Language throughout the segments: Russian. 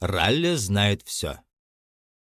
Ралли знает все.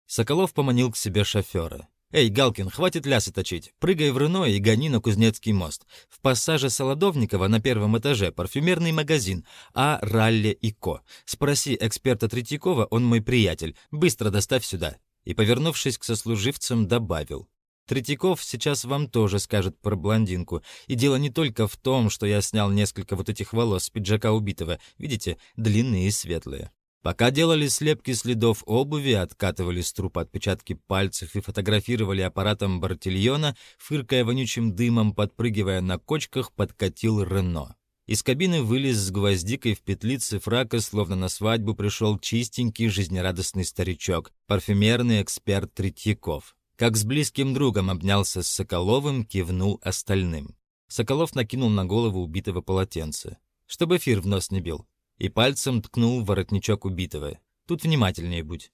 Соколов поманил к себе шофера. «Эй, Галкин, хватит лясы точить. Прыгай в Рено и гони на Кузнецкий мост. В пассаже Солодовникова на первом этаже парфюмерный магазин А. Ралли и Ко. Спроси эксперта Третьякова, он мой приятель. Быстро доставь сюда». И, повернувшись к сослуживцам, добавил. Третьяков сейчас вам тоже скажет про блондинку. И дело не только в том, что я снял несколько вот этих волос с пиджака убитого. Видите, длинные и светлые. Пока делали слепки следов обуви, откатывали с трупа отпечатки пальцев и фотографировали аппаратом Бартильона, фыркая вонючим дымом, подпрыгивая на кочках, подкатил Рено. Из кабины вылез с гвоздикой в петлице фрака, словно на свадьбу пришел чистенький, жизнерадостный старичок, парфюмерный эксперт Третьяков. Как с близким другом обнялся с Соколовым, кивнул остальным. Соколов накинул на голову убитого полотенце, чтобы эфир в нос не бил и пальцем ткнул воротничок убитого. Тут внимательнее будь.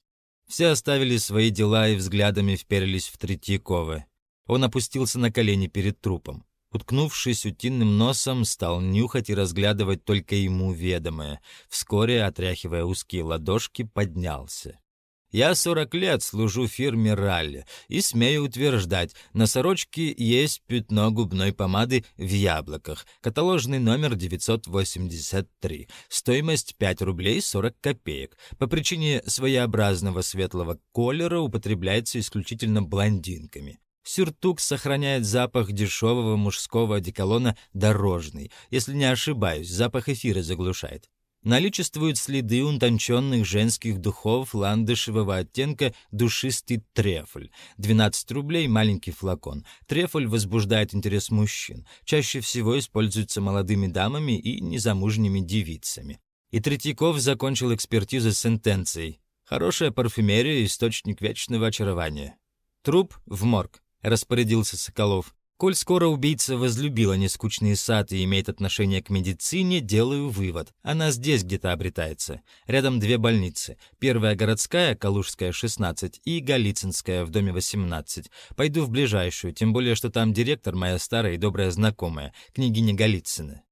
Все оставили свои дела и взглядами вперлись в Третьякова. Он опустился на колени перед трупом. Уткнувшись утиным носом, стал нюхать и разглядывать только ему ведомое. Вскоре, отряхивая узкие ладошки, поднялся. Я 40 лет служу фирме «Ралли» и смею утверждать, на сорочке есть пятно губной помады в яблоках, каталожный номер 983, стоимость 5 рублей 40 копеек. По причине своеобразного светлого колера употребляется исключительно блондинками. Сюртук сохраняет запах дешевого мужского одеколона «Дорожный». Если не ошибаюсь, запах эфира заглушает. Наличествуют следы утонченных женских духов ландышевого оттенка душистый трефль. 12 рублей маленький флакон. Трефль возбуждает интерес мужчин. Чаще всего используется молодыми дамами и незамужними девицами. И Третьяков закончил экспертизу с сентенцией. Хорошая парфюмерия – источник вечного очарования. Труп в морг, распорядился Соколов. Коль скоро убийца возлюбила нескучный сад и имеет отношение к медицине, делаю вывод. Она здесь где-то обретается. Рядом две больницы. Первая городская, Калужская, 16, и Голицынская, в доме 18. Пойду в ближайшую, тем более, что там директор моя старая и добрая знакомая, княгиня Голицына.